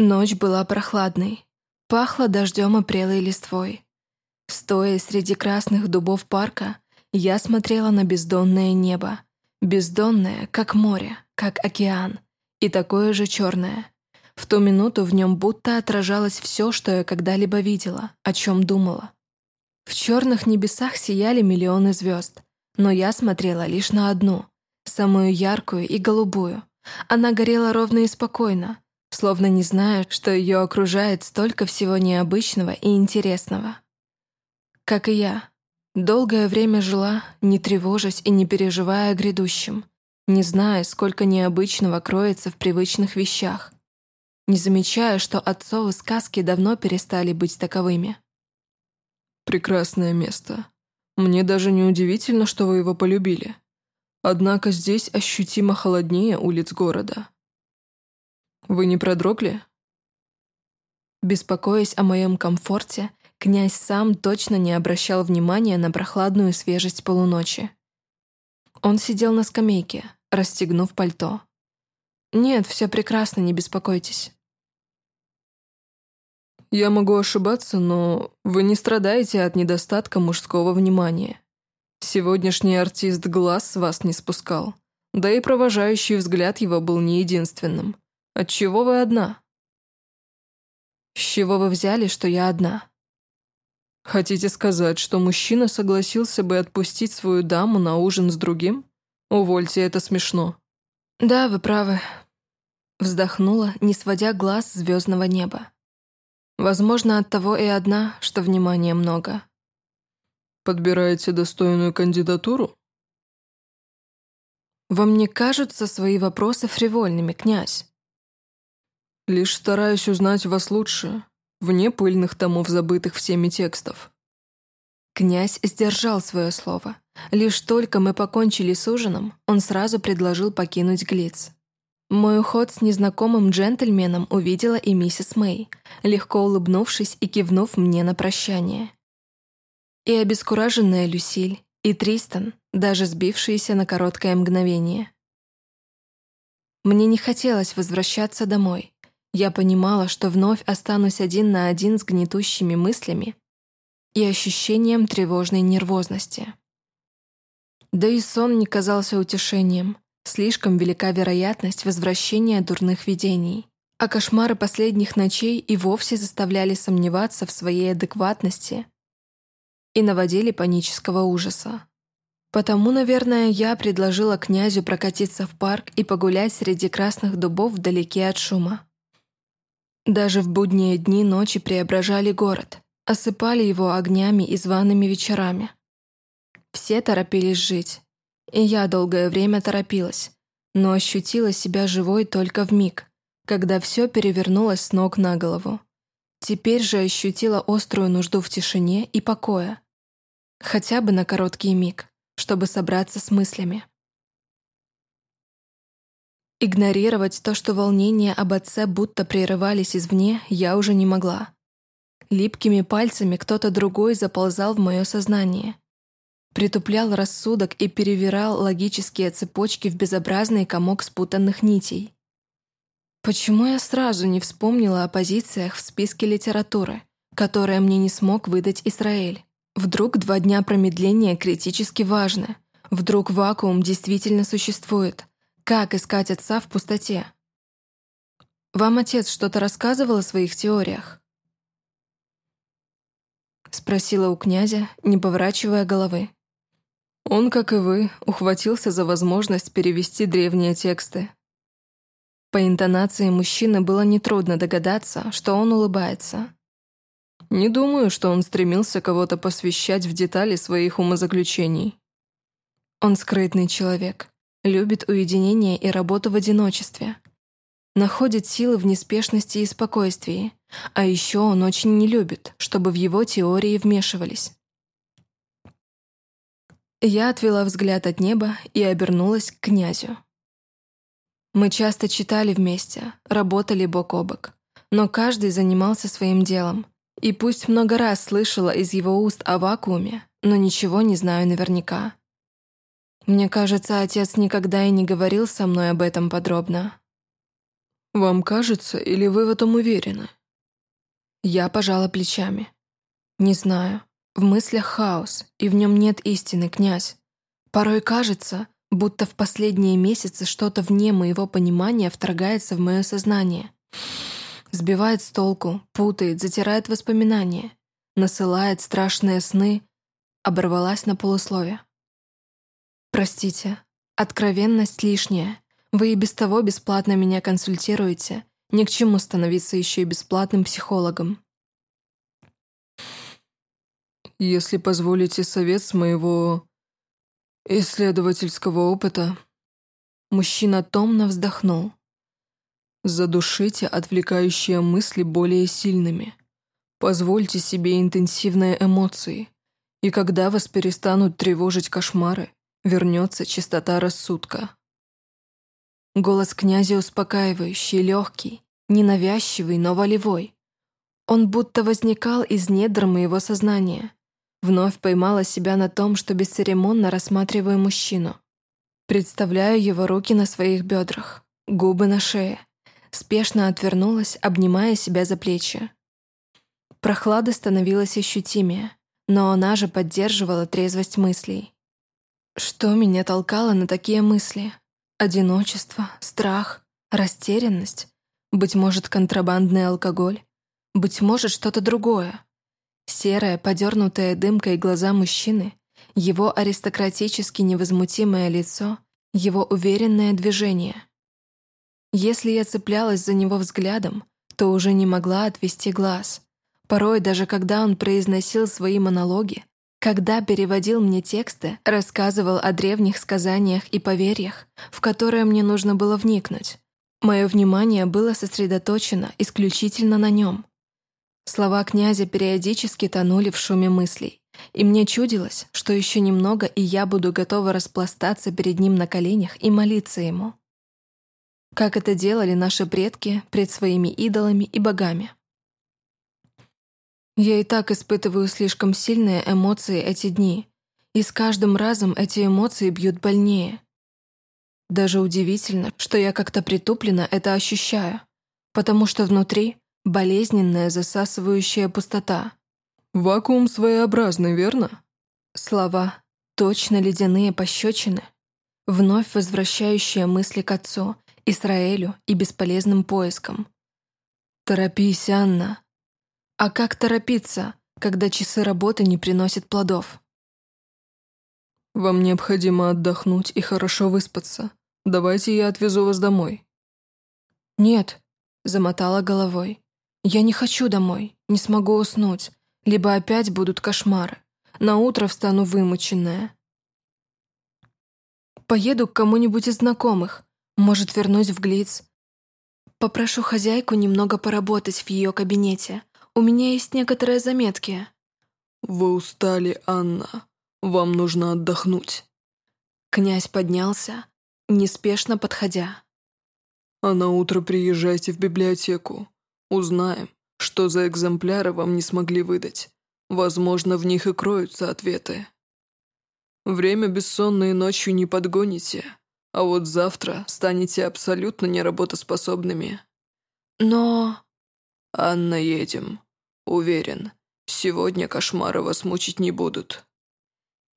Ночь была прохладной, пахло дождем и прелой листвой. Стоя среди красных дубов парка, я смотрела на бездонное небо. Бездонное, как море, как океан, и такое же черное. В ту минуту в нем будто отражалось все, что я когда-либо видела, о чем думала. В черных небесах сияли миллионы звезд, но я смотрела лишь на одну, самую яркую и голубую. Она горела ровно и спокойно, словно не зная, что ее окружает столько всего необычного и интересного. Как и я. Долгое время жила, не тревожась и не переживая о грядущем, не зная, сколько необычного кроется в привычных вещах, не замечая, что отцовы сказки давно перестали быть таковыми. «Прекрасное место. Мне даже не удивительно, что вы его полюбили. Однако здесь ощутимо холоднее улиц города. Вы не продрогли?» Беспокоясь о моем комфорте, Князь сам точно не обращал внимания на прохладную свежесть полуночи. Он сидел на скамейке, расстегнув пальто. «Нет, все прекрасно, не беспокойтесь». «Я могу ошибаться, но вы не страдаете от недостатка мужского внимания. Сегодняшний артист глаз с вас не спускал, да и провожающий взгляд его был не единственным. Отчего вы одна?» «С чего вы взяли, что я одна?» Хотите сказать, что мужчина согласился бы отпустить свою даму на ужин с другим? Увольте, это смешно. Да, вы правы. Вздохнула, не сводя глаз звездного неба. Возможно, от того и одна, что внимания много. Подбираете достойную кандидатуру? Вам не кажутся свои вопросы фривольными, князь? Лишь стараюсь узнать вас лучше, вне пыльных томов забытых всеми текстов. Князь сдержал свое слово. Лишь только мы покончили с ужином, он сразу предложил покинуть Глиц. Мой уход с незнакомым джентльменом увидела и миссис Мэй, легко улыбнувшись и кивнув мне на прощание. И обескураженная Люсиль, и Тристан, даже сбившиеся на короткое мгновение. Мне не хотелось возвращаться домой, я понимала, что вновь останусь один на один с гнетущими мыслями и ощущением тревожной нервозности. Да и сон не казался утешением. Слишком велика вероятность возвращения дурных видений. А кошмары последних ночей и вовсе заставляли сомневаться в своей адекватности и наводили панического ужаса. Потому, наверное, я предложила князю прокатиться в парк и погулять среди красных дубов вдалеке от шума. Даже в будние дни ночи преображали город, осыпали его огнями и зваными вечерами. Все торопились жить, и я долгое время торопилась, но ощутила себя живой только в миг, когда все перевернулось с ног на голову. Теперь же ощутила острую нужду в тишине и покое. Хотя бы на короткий миг, чтобы собраться с мыслями. Игнорировать то, что волнения об отце будто прерывались извне, я уже не могла. Липкими пальцами кто-то другой заползал в мое сознание. Притуплял рассудок и перевирал логические цепочки в безобразный комок спутанных нитей. Почему я сразу не вспомнила о позициях в списке литературы, которые мне не смог выдать Израиль? Вдруг два дня промедления критически важны? Вдруг вакуум действительно существует? Как искать отца в пустоте? Вам отец что-то рассказывал о своих теориях? Спросила у князя, не поворачивая головы. Он, как и вы, ухватился за возможность перевести древние тексты. По интонации мужчины было нетрудно догадаться, что он улыбается. Не думаю, что он стремился кого-то посвящать в детали своих умозаключений. Он скрытный человек, любит уединение и работу в одиночестве. Находит силы в неспешности и спокойствии, а еще он очень не любит, чтобы в его теории вмешивались. Я отвела взгляд от неба и обернулась к князю. Мы часто читали вместе, работали бок о бок, но каждый занимался своим делом. И пусть много раз слышала из его уст о вакууме, но ничего не знаю наверняка. Мне кажется, отец никогда и не говорил со мной об этом подробно. Вам кажется, или вы в этом уверены? Я пожала плечами. Не знаю. В мыслях хаос, и в нем нет истины, князь. Порой кажется, будто в последние месяцы что-то вне моего понимания вторгается в мое сознание. Сбивает с толку, путает, затирает воспоминания, насылает страшные сны. Оборвалась на полусловие. «Простите, откровенность лишняя. Вы и без того бесплатно меня консультируете. Ни к чему становиться еще и бесплатным психологом». «Если позволите совет с моего исследовательского опыта...» Мужчина томно вздохнул. Задушите отвлекающие мысли более сильными. Позвольте себе интенсивные эмоции. И когда вас перестанут тревожить кошмары, вернется чистота рассудка. Голос князя успокаивающий, легкий, ненавязчивый, но волевой. Он будто возникал из недр моего сознания. Вновь поймала себя на том, что бесцеремонно рассматриваю мужчину. Представляю его руки на своих бедрах, губы на шее. Спешно отвернулась, обнимая себя за плечи. Прохлада становилась ощутимее, но она же поддерживала трезвость мыслей. Что меня толкало на такие мысли? Одиночество, страх, растерянность? Быть может, контрабандный алкоголь? Быть может, что-то другое? Серая, подернутая дымкой глаза мужчины, его аристократически невозмутимое лицо, его уверенное движение — если я цеплялась за него взглядом, то уже не могла отвести глаз. Порой, даже когда он произносил свои монологи, когда переводил мне тексты, рассказывал о древних сказаниях и поверьях, в которые мне нужно было вникнуть. Мое внимание было сосредоточено исключительно на нем. Слова князя периодически тонули в шуме мыслей, и мне чудилось, что еще немного, и я буду готова распластаться перед ним на коленях и молиться ему как это делали наши предки пред своими идолами и богами. Я и так испытываю слишком сильные эмоции эти дни, и с каждым разом эти эмоции бьют больнее. Даже удивительно, что я как-то притупленно это ощущаю, потому что внутри болезненная засасывающая пустота. «Вакуум своеобразный, верно?» Слова, точно ледяные пощечины, вновь возвращающие мысли к отцу — Исраэлю и бесполезным поискам. Торопись, Анна. А как торопиться, когда часы работы не приносят плодов? Вам необходимо отдохнуть и хорошо выспаться. Давайте я отвезу вас домой. Нет, замотала головой. Я не хочу домой, не смогу уснуть, либо опять будут кошмары. На утро встану вымученная. Поеду к кому-нибудь из знакомых, может, вернусь в Глиц. Попрошу хозяйку немного поработать в ее кабинете. У меня есть некоторые заметки. Вы устали, Анна. Вам нужно отдохнуть. Князь поднялся, неспешно подходя. А на утро приезжайте в библиотеку. Узнаем, что за экземпляры вам не смогли выдать. Возможно, в них и кроются ответы. Время бессонной ночью не подгоните. А вот завтра станете абсолютно неработоспособными. Но... Анна, едем. Уверен, сегодня кошмары вас мучить не будут.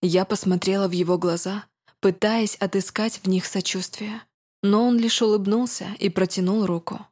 Я посмотрела в его глаза, пытаясь отыскать в них сочувствие. Но он лишь улыбнулся и протянул руку.